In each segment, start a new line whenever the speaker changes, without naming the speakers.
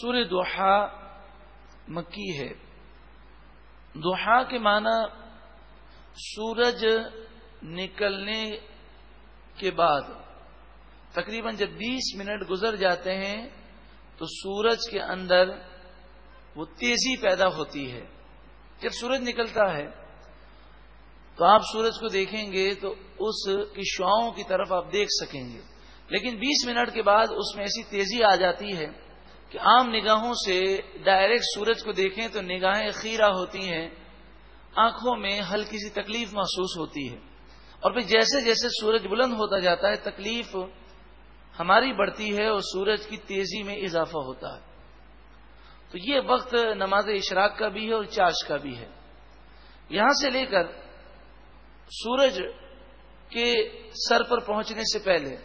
سور دوحا مکی ہے۔ دوحا کے معنی سورج نکلنے کے بعد تقریباً جب بیس منٹ گزر جاتے ہیں تو سورج کے اندر وہ تیزی پیدا ہوتی ہے۔ جب سورج نکلتا ہے تو آپ سورج کو دیکھیں گے تو اس کی شعاؤں کی طرف آپ دیکھ سکیں گے۔ لیکن بیس منٹ کے بعد اس میں ایسی تیزی آ جاتی ہے کہ عام نگاہوں سے ڈائریکٹ سورج کو دیکھیں تو نگاہیں خیرہ ہوتی ہیں، آنکھوں میں ہلکی سی تکلیف محسوس ہوتی ہے۔ اور پھر جیسے جیسے سورج بلند ہوتا جاتا ہے، تکلیف ہماری بڑھتی ہے اور سورج کی تیزی میں اضافہ ہوتا ہے۔ تو یہ وقت نماز اشراق کا بھی ہے اور چاش کا بھی ہے۔ یہاں سے لے کر سورج کے سر پر پہنچنے سے پہلے،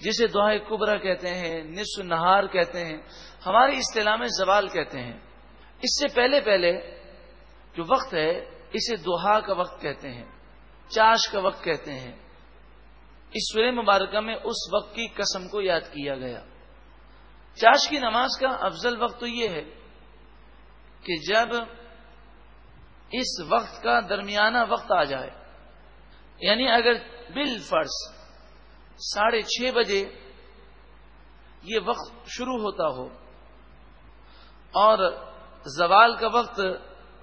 جسے دعائے کبرا کہتے ہیں، نصف نہار کہتے ہیں ہماری اصطلاح میں زوال کہتے ہیں۔ اس سے پہلے پہلے جو وقت ہے، اسے دوہا کا وقت کہتے ہیں، چاش کا وقت کہتے ہیں۔ اس سورہ مبارکہ میں اس وقت کی قسم کو یاد کیا گیا۔ چاش کی نماز کا افضل وقت تو یہ ہے کہ جب اس وقت کا درمیانہ وقت آ جائے یعنی اگر بل فرض ساڑھے چھ بجے یہ وقت شروع ہوتا ہو اور زوال کا وقت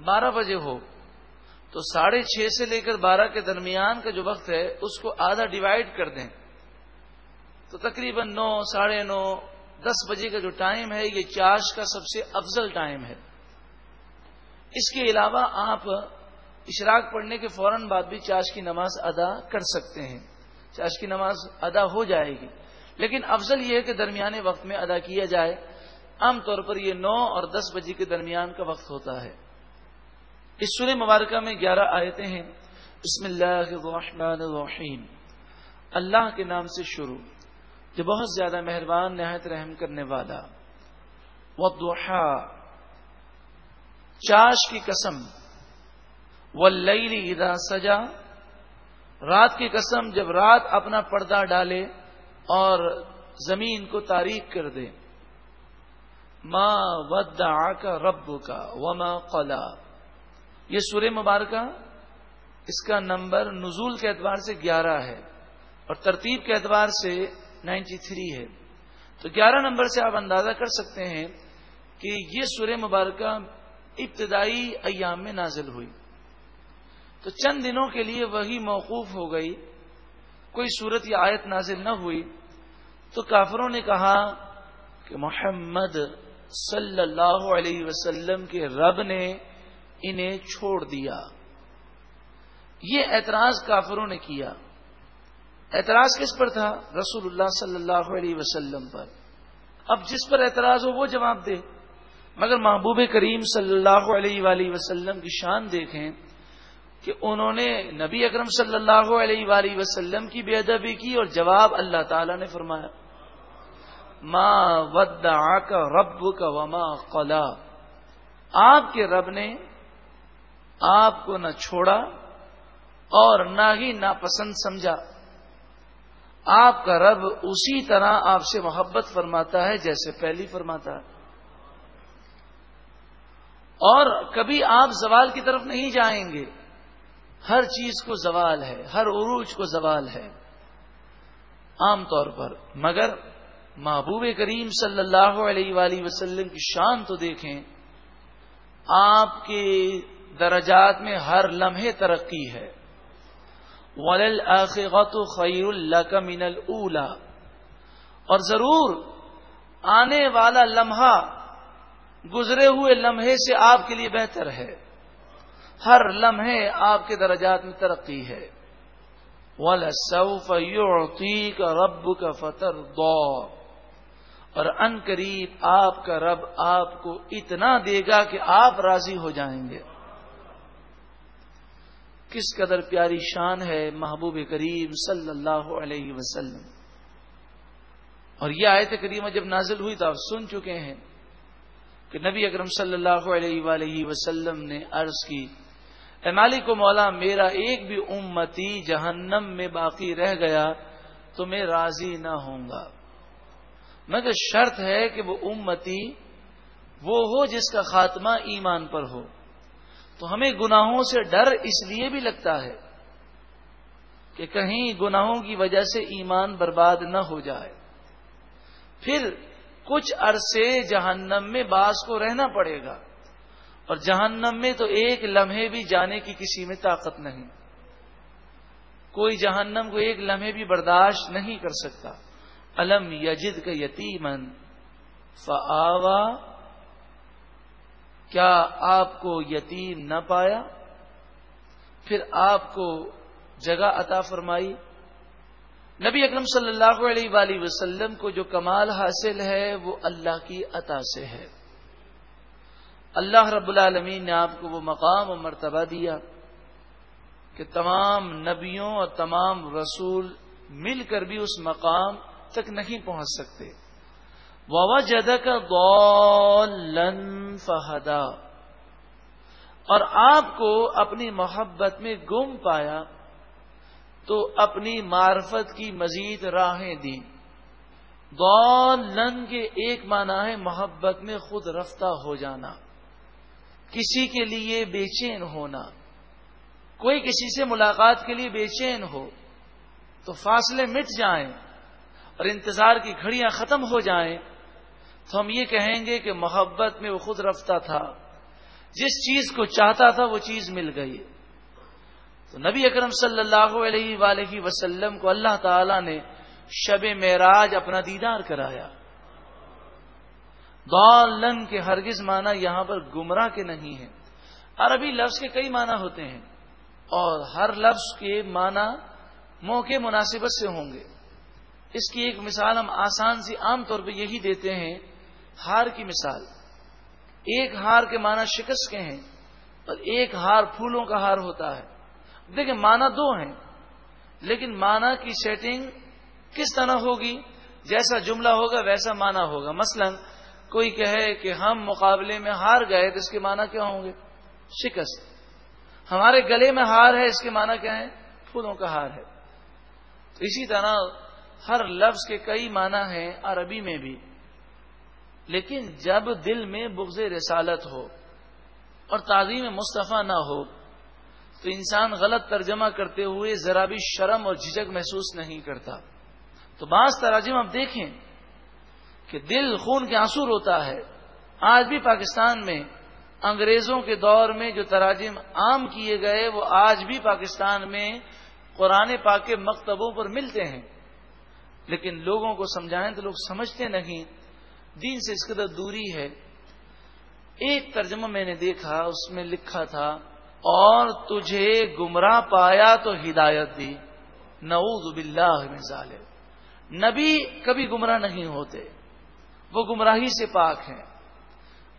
بارہ بجے ہو، تو ساڑھے چھ سے لے کر بارہ کے درمیان کا جو وقت ہے، اس کو آدھا ڈیوائڈ کر دیں۔ تو تقریباً نو، ساڑھے نو، دس بجے کا جو ٹائم ہے، یہ چارج کا سب سے افضل ٹائم ہے۔ اس کے علاوہ آپ اشراق پڑھنے کے فوراً بعد بھی چاش کی نماز ادا کر سکتے ہیں۔ چاش کی نماز ادا ہو جائے گی۔ لیکن افضل یہ ہے کہ درمیانے وقت میں ادا کیا جائے۔ عام طور پر یہ نو اور دس بجے کے درمیان کا وقت ہوتا ہے۔ اس سورہ مبارکہ میں گیارہ آیتیں ہیں۔ بسم اللہ الرحمن الرحیم۔ اللہ کے نام سے شروع، جو بہت زیادہ مہربان، نہایت رحم کرنے والا۔ وضحا چاش کی قسم۔ واللیل اذا سجا، رات کی قسم جب رات اپنا پردہ ڈالے اور زمین کو تاریخ کر دے۔ ماں ود کا رب کا وما قلا. یہ سورہ مبارکہ اس کا نمبر نزول کے اعتبار سے گیارہ ہے اور ترتیب کے اعتبار سے نائنٹی تھری ہے۔ تو گیارہ نمبر سے آپ اندازہ کر سکتے ہیں کہ یہ سورہ مبارکہ ابتدائی ایام میں نازل ہوئی۔ تو چند دنوں کے لیے وہی موقوف ہو گئی۔ کوئی صورت یا آیت نازل نہ ہوئی۔ تو کافروں نے کہا کہ محمد صلی اللہ علیہ وسلم کے رب نے انہیں چھوڑ دیا۔ یہ اعتراض کافروں نے کیا۔ اعتراض کس پر تھا؟ رسول اللہ صلی اللہ علیہ وسلم پر۔ اب جس پر اعتراض ہو وہ جواب دے۔ مگر محبوب کریم صلی اللہ علیہ وآلہ وسلم کی شان دیکھیں کہ انہوں نے نبی اکرم صلی اللہ علیہ وآلہ وسلم کی بے ادبی کی اور جواب اللہ تعالی نے فرمایا۔ ماں ود کا رب کا وما قلا۔ آپ کے رب نے آپ کو نہ چھوڑا اور نہ ہی ناپسند سمجھا۔ آپ کا رب اسی طرح آپ سے محبت فرماتا ہے جیسے پہلی فرماتا ہے۔ اور کبھی آپ زوال کی طرف نہیں جائیں گے۔ ہر چیز کو زوال ہے، ہر عروج کو زوال ہے۔ عام طور پر، مگر محبوب کریم صلی اللہ علیہ وآلہ وسلم کی شان تو دیکھیں، آپ کے درجات میں ہر لمحے ترقی ہے۔ ولل خیر اللہ کا من الا اور ضرور آنے والا لمحہ گزرے ہوئے لمحے سے آپ کے لیے بہتر ہے۔ ہر لمحے آپ کے درجات میں ترقی ہے۔ وَلَسَوْفَ يُعْطِيكَ رَبُّكَ فَتَرْضَى۔ اور ان قریب آپ کا رب آپ کو اتنا دے گا کہ آپ راضی ہو جائیں گے۔ کس قدر پیاری شان ہے محبوب کریم صلی اللہ علیہ وسلم۔ اور یہ آیت کریمہ جب نازل ہوئی تو آپ سن چکے ہیں کہ نبی اکرم صلی اللہ علیہ وآلہ وسلم نے عرض کی، اے مالک و مولا، میرا ایک بھی امتی جہنم میں باقی رہ گیا تو میں راضی نہ ہوں گا۔ مگر شرط ہے کہ وہ امتی وہ ہو جس کا خاتمہ ایمان پر ہو۔ تو ہمیں گناہوں سے ڈر اس لیے بھی لگتا ہے کہ کہیں گناہوں کی وجہ سے ایمان برباد نہ ہو جائے۔ پھر کچھ عرصے جہنم میں باس کو رہنا پڑے گا اور جہنم میں تو ایک لمحے بھی جانے کی کسی میں طاقت نہیں۔ کوئی جہنم کو ایک لمحے بھی برداشت نہیں کر سکتا۔ الم یجد کا یتیمن فآوا کیا آپ کو یتیم نہ پایا؟ پھر آپ کو جگہ عطا فرمائی؟ نبی اکرم صلی اللہ علیہ وآلہ وسلم کو جو کمال حاصل ہے، وہ اللہ کی عطا سے ہے۔ اللہ رب العالمین نے آپ کو وہ مقام اور مرتبہ دیا کہ تمام نبیوں اور تمام رسول مل کر بھی اس مقام تک نہیں پہنچ سکتے۔ ووا جد کا فہدا اور آپ کو اپنی محبت میں گم پایا، تو اپنی معرفت کی مزید راہیں دی دولن کے ایک معنی ہے محبت میں خود رفتہ ہو جانا، کسی کے لیے بے چین ہونا۔ کوئی کسی سے ملاقات کے لیے بے چین ہو، تو فاصلے مٹ جائیں۔ اور انتظار کی گھڑیاں ختم ہو جائیں تو ہم یہ کہیں گے کہ محبت میں وہ خود رفتہ تھا۔ جس چیز کو چاہتا تھا وہ چیز مل گئی۔ تو نبی اکرم صلی اللہ علیہ وآلہ وسلم کو اللہ تعالی نے شب معراج اپنا دیدار کرایا۔ دالن کے ہرگز معنی یہاں پر گمراہ کے نہیں ہے۔ عربی لفظ کے کئی معنی ہوتے ہیں اور ہر لفظ کے معنی موقع مناسبت سے ہوں گے۔ اس کی ایک مثال ہم آسان سی عام طور پہ یہی دیتے ہیں، ہار کی مثال۔ ایک ہار کے معنی شکست کے ہیں، اور ایک ہار پھولوں کا ہار ہوتا ہے۔ دیکھیں، معنی دو ہیں، لیکن معنی کی سیٹنگ کس طرح ہوگی؟ جیسا جملہ ہوگا ویسا معنی ہوگا۔ مثلا، کوئی کہے کہ ہم مقابلے میں ہار گئے تو اس کے معنی کیا ہوں گے؟ شکست۔ ہمارے گلے میں ہار ہے، اس کے معنی کیا ہے؟ پھولوں کا ہار ہے۔ تو اسی طرح ہر لفظ کے کئی معنی ہیں عربی میں بھی۔ لیکن جب دل میں بغض رسالت ہو اور تعظیم مصطفیٰ نہ ہو، تو انسان غلط ترجمہ کرتے ہوئے ذرا بھی شرم اور جھجک محسوس نہیں کرتا۔ تو بعض تراجم آپ دیکھیں کہ دل خون کے آنسو روتا ہے۔ آج بھی پاکستان میں انگریزوں کے دور میں جو تراجم عام کیے گئے، وہ آج بھی پاکستان میں قرآن پاک کے مکتبوں پر ملتے ہیں۔ لیکن لوگوں کو سمجھائیں تو لوگ سمجھتے نہیں۔ دین سے اس قدر دوری ہے۔ ایک ترجمہ میں نے دیکھا، اس میں لکھا تھا، اور تجھے گمراہ پایا تو ہدایت دی۔ نعوذ باللہ من ظالم نبی کبھی گمراہ نہیں ہوتے۔ وہ گمراہی سے پاک ہیں۔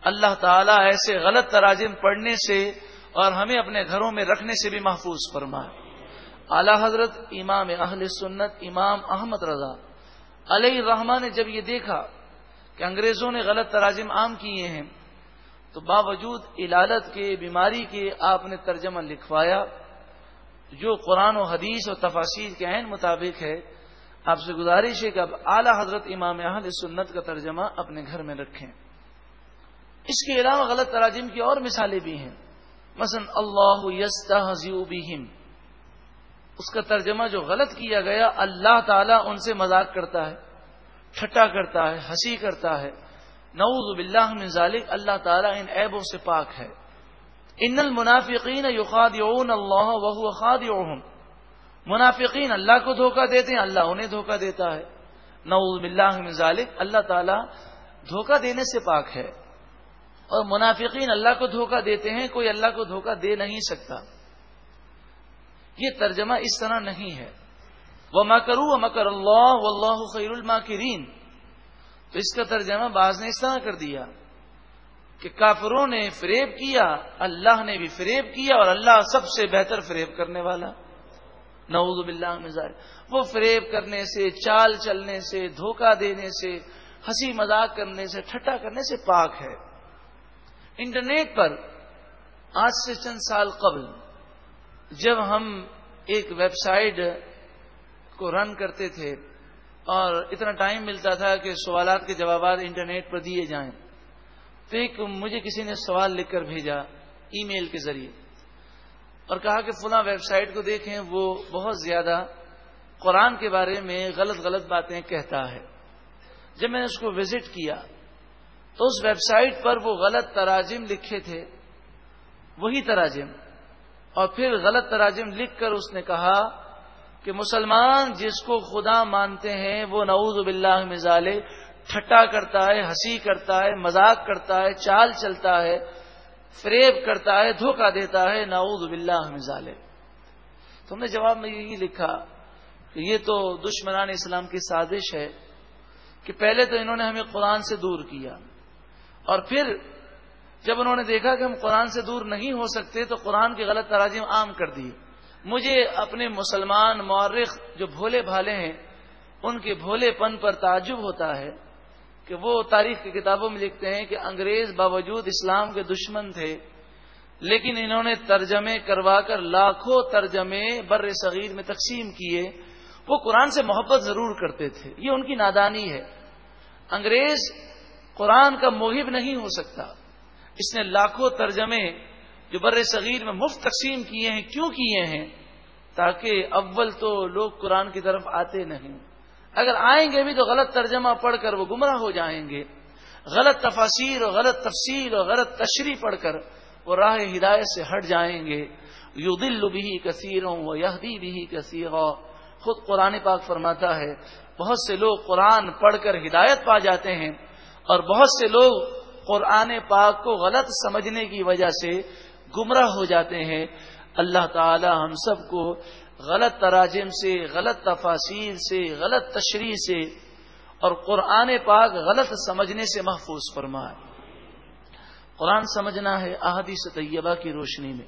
اللہ تعالیٰ ایسے غلط تراجم پڑھنے سے اور ہمیں اپنے گھروں میں رکھنے سے بھی محفوظ فرمائے۔ اعلی حضرت امام اہل سنت امام احمد رضا علیہ الرحمان نے جب یہ دیکھا کہ انگریزوں نے غلط تراجم عام کیے ہیں، تو باوجود علالت کے، بیماری کے آپ نے ترجمہ لکھوایا، جو قرآن و حدیث اور تفاصیر کے عین مطابق ہے، آپ سے گزارش ہے کہ اب اعلی حضرت امام اہل سنت کا ترجمہ اپنے گھر میں رکھیں۔ اس کے علاوہ غلط تراجم کی اور مثالیں بھی ہیں۔ مثلا، اللہ بہم۔ اس کا ترجمہ جو غلط کیا گیا، اللہ تعالیٰ ان سے مذاق کرتا ہے، ٹھٹا کرتا ہے، ہنسی کرتا ہے۔ نعوذ باللہ من ذالک، اللہ تعالیٰ ان عیبوں سے پاک ہے۔ ان المنافقین یخادعون اللہ وهو خادعهم۔ منافقین اللہ کو دھوکہ دیتے ہیں، اللہ انہیں دھوکہ دیتا ہے۔ نعوذ باللہ من ذالک، اللہ تعالیٰ دھوکہ دینے سے پاک ہے۔ اور منافقین اللہ کو دھوکہ دیتے ہیں، کوئی اللہ کو دھوکہ دے نہیں سکتا۔ یہ ترجمہ اس طرح نہیں ہے۔ وہ مکرو مکر اللہ اللہ خیر الماکرین تو اس کا ترجمہ بعض نے اس طرح کر دیا کہ کافروں نے فریب کیا، اللہ نے بھی فریب کیا اور اللہ سب سے بہتر فریب کرنے والا۔ نعوذ باللہ مزاج وہ فریب کرنے سے، چال چلنے سے، دھوکہ دینے سے، ہنسی مذاق کرنے سے ٹھٹا کرنے سے پاک ہے۔ انٹرنیٹ پر آج سے چند سال قبل جب ہم ایک ویب سائٹ کو رن کرتے تھے اور اتنا ٹائم ملتا تھا کہ سوالات کے جوابات انٹرنیٹ پر دیے جائیں، تو ایک مجھے کسی نے سوال لکھ کر بھیجا ای میل کے ذریعے اور کہا کہ فلاں ویب سائٹ کو دیکھیں، وہ بہت زیادہ قرآن کے بارے میں غلط غلط باتیں کہتا ہے۔ جب میں نے اس کو وزٹ کیا، تو اس ویب سائٹ پر وہ غلط تراجم لکھے تھے، وہی تراجم۔ اور پھر غلط تراجم لکھ کر اس نے کہا کہ مسلمان جس کو خدا مانتے ہیں، وہ نعوذ باللہ مزالے ٹھٹا کرتا ہے، ہنسی کرتا ہے، مذاق کرتا ہے، چال چلتا ہے، فریب کرتا ہے، دھوکہ دیتا ہے، نعوذ باللہ مزالے تو ہم نے جواب میں یہی لکھا کہ یہ تو دشمنان اسلام کی سازش ہے کہ پہلے تو انہوں نے ہمیں قرآن سے دور کیا اور پھر جب انہوں نے دیکھا کہ ہم قرآن سے دور نہیں ہو سکتے تو قرآن کی غلط تراجم عام کر دی۔ مجھے اپنے مسلمان مورخ جو بھولے بھالے ہیں، ان کے بھولے پن پر تعجب ہوتا ہے کہ وہ تاریخ کی کتابوں میں لکھتے ہیں کہ انگریز باوجود اسلام کے دشمن تھے، لیکن انہوں نے ترجمے کروا کر لاکھوں ترجمے بر صغیر میں تقسیم کیے۔ وہ قرآن سے محبت ضرور کرتے تھے۔ یہ ان کی نادانی ہے۔ انگریز قرآن کا محب نہیں ہو سکتا۔ اس نے لاکھوں ترجمے جو بر صغیر میں مفت تقسیم کیے ہیں، کیوں کیے ہیں؟ تاکہ اول تو لوگ قرآن کی طرف آتے نہیں۔ اگر آئیں گے بھی تو غلط ترجمہ پڑھ کر وہ گمراہ ہو جائیں گے۔ غلط تفاصیر اور غلط تفصیل اور غلط تشریح پڑھ کر وہ راہ ہدایت سے ہٹ جائیں گے۔ یو دل بھی کثیروں و یہدی بھی کثیر خود قرآن پاک فرماتا ہے، بہت سے لوگ قرآن پڑھ کر ہدایت پا جاتے ہیں اور بہت سے لوگ قرآن پاک کو غلط سمجھنے کی وجہ سے گمراہ ہو جاتے ہیں۔ اللہ تعالی ہم سب کو غلط تراجم سے، غلط تفاصیر سے، غلط تشریح سے اور قرآن پاک غلط سمجھنے سے محفوظ فرمائے۔ قرآن سمجھنا ہے احادیث طیبہ کی روشنی میں۔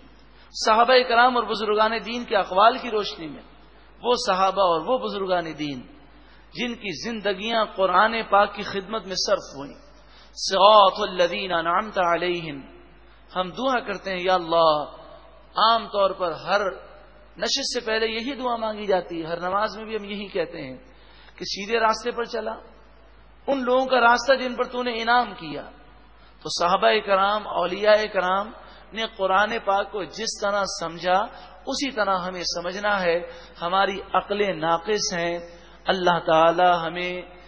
صحابہ کرام اور بزرگان دین کے اقوال کی روشنی میں۔ وہ صحابہ اور وہ بزرگان دین جن کی زندگیاں قرآن پاک کی خدمت میں صرف ہوئیں۔ سعت الدین نامتا علیہم۔ ہم دعا کرتے ہیں، یا اللہ، عام طور پر ہر نشست سے پہلے یہی دعا مانگی جاتی ہے۔ ہر نماز میں بھی ہم یہی کہتے ہیں کہ سیدھے راستے پر چلا۔ ان لوگوں کا راستہ جن پر تو نے انعام کیا۔ تو صحابہ کرام، اولیاء کرام نے قرآن پاک کو جس طرح سمجھا، اسی طرح ہمیں سمجھنا ہے۔ ہماری عقلیں ناقص ہیں۔ اللہ تعالی ہمیں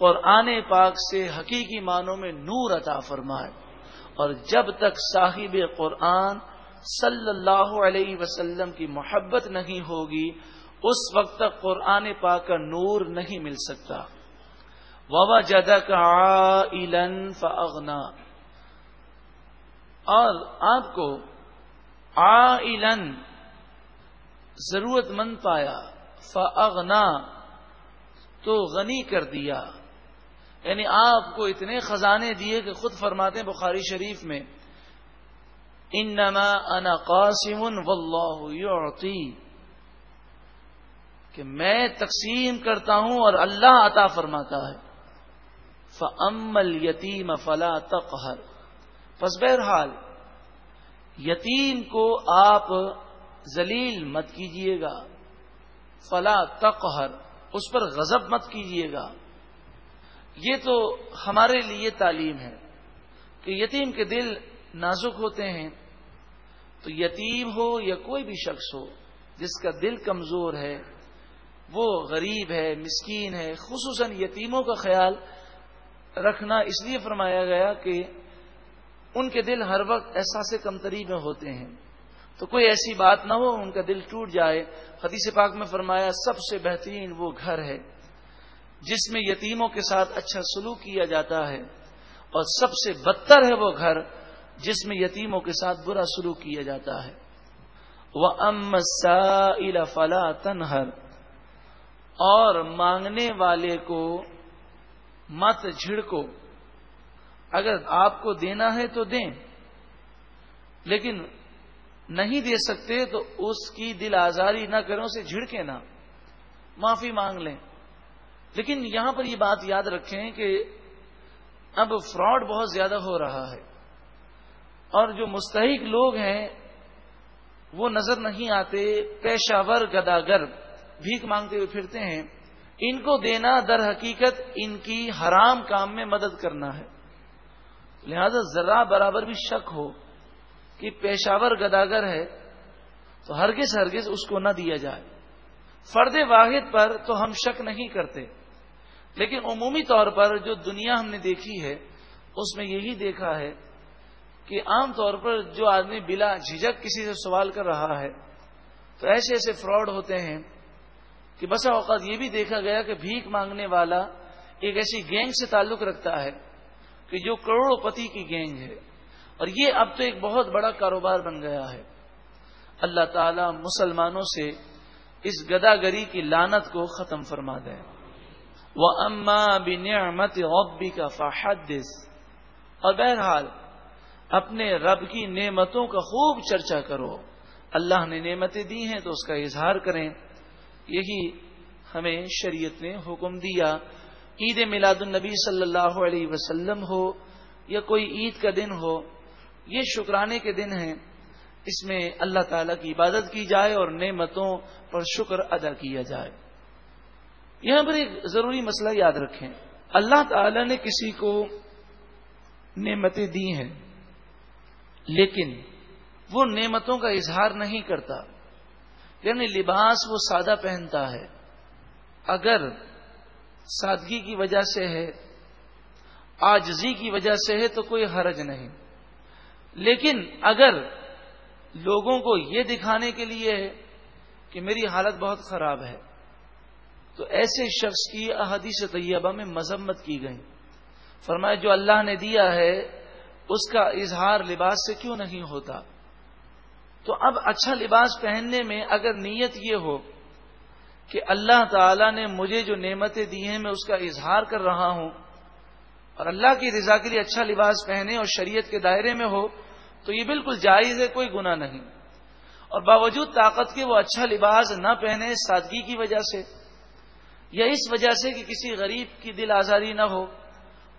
قرآن پاک سے حقیقی معنوں میں نور عطا فرمائے اور جب تک صاحب قرآن صلی اللہ علیہ وسلم کی محبت نہیں ہوگی، اس وقت تک قرآن پاک کا نور نہیں مل سکتا۔ وبا جدک فغنا اور آپ کو آئلن ضرورت مند پایا فغنا تو غنی کر دیا۔ یعنی آپ کو اتنے خزانے دیے کہ خود فرماتے ہیں بخاری شریف میں، انما انا قاسم واللہ یعطی، کہ میں تقسیم کرتا ہوں اور اللہ عطا فرماتا ہے۔ فمل یتیم فلا تقہر پس بہرحال، یتیم کو آپ ذلیل مت کیجیے گا۔ فلا تقہر اس پر غضب مت کیجیے گا۔ یہ تو ہمارے لیے تعلیم ہے کہ یتیم کے دل نازک ہوتے ہیں تو یتیم ہو یا کوئی بھی شخص ہو، جس کا دل کمزور ہے، وہ غریب ہے، مسکین ہے، خصوصاً یتیموں کا خیال رکھنا اس لیے فرمایا گیا کہ ان کے دل ہر وقت احساس کمتری میں ہوتے ہیں۔ تو کوئی ایسی بات نہ ہو، ان کا دل ٹوٹ جائے۔ حدیث پاک میں فرمایا، سب سے بہترین وہ گھر ہے۔ جس میں یتیموں کے ساتھ اچھا سلوک کیا جاتا ہے اور سب سے بدتر ہے وہ گھر جس میں یتیموں کے ساتھ برا سلوک کیا جاتا ہے۔ وہ ام سا فلا تنہر اور مانگنے والے کو مت جھڑکو۔ اگر آپ کو دینا ہے تو دیں، لیکن نہیں دے سکتے تو اس کی دل آزاری نہ کریں، اسے جھڑکے نہ۔ معافی مانگ لیں۔ لیکن یہاں پر یہ بات یاد رکھیں کہ اب فراڈ بہت زیادہ ہو رہا ہے اور جو مستحق لوگ ہیں وہ نظر نہیں آتے، پیشاور گداگر بھیک مانگتے ہوئے پھرتے ہیں، ان کو دینا در حقیقت ان کی حرام کام میں مدد کرنا ہے۔ لہذا ذرا برابر بھی شک ہو کہ پیشاور گداگر ہے تو ہرگز ہرگز اس کو نہ دیا جائے۔ فرد واحد پر تو ہم شک نہیں کرتے۔ لیکن عمومی طور پر جو دنیا ہم نے دیکھی ہے، اس میں یہی دیکھا ہے کہ عام طور پر جو آدمی بلا جھجک کسی سے سوال کر رہا ہے، تو ایسے ایسے فراڈ ہوتے ہیں کہ بسا اوقات یہ بھی دیکھا گیا کہ بھیک مانگنے والا ایک ایسی گینگ سے تعلق رکھتا ہے کہ جو کروڑوں پتی کی گینگ ہے۔ اور یہ اب تو ایک بہت بڑا کاروبار بن گیا ہے۔ اللہ تعالی مسلمانوں سے اس گداگری کی لانت کو ختم فرما دے۔ وہ اما بنعمت غبی کا فحدث۔ اور بہرحال، اپنے رب کی نعمتوں کا خوب چرچا کرو۔ اللہ نے نعمتیں دی ہیں تو اس کا اظہار کریں۔ یہی ہمیں شریعت نے حکم دیا۔ عید میلاد النبی صلی اللہ علیہ وسلم ہو یا کوئی عید کا دن ہو، یہ شکرانے کے دن ہیں۔ اس میں اللہ تعالی کی عبادت کی جائے اور نعمتوں پر شکر ادا کیا جائے۔ یہاں پر ایک ضروری مسئلہ یاد رکھیں۔ اللہ تعالی نے کسی کو نعمتیں دی ہیں، لیکن وہ نعمتوں کا اظہار نہیں کرتا۔ یعنی لباس وہ سادہ پہنتا ہے۔ اگر سادگی کی وجہ سے ہے، آجزی کی وجہ سے ہے تو کوئی حرج نہیں۔ لیکن اگر لوگوں کو یہ دکھانے کے لیے ہے کہ میری حالت بہت خراب ہے تو ایسے شخص کی احادیث طیبہ میں مذمت کی گئی فرمایا، جو اللہ نے دیا ہے، اس کا اظہار لباس سے کیوں نہیں ہوتا؟ تو اب اچھا لباس پہننے میں اگر نیت یہ ہو کہ اللہ تعالی نے مجھے جو نعمتیں دی ہیں، میں اس کا اظہار کر رہا ہوں، اور اللہ کی رضا کے لیے اچھا لباس پہنے اور شریعت کے دائرے میں ہو، تو یہ بالکل جائز ہے، کوئی گنا نہیں۔ اور باوجود طاقت کے وہ اچھا لباس نہ پہنے، سادگی کی وجہ سے۔ یا اس وجہ سے کہ کسی غریب کی دل آزاری نہ ہو،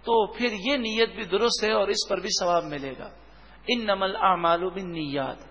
تو پھر یہ نیت بھی درست ہے اور اس پر بھی ثواب ملے گا۔ ان نمل اعمال بن نیات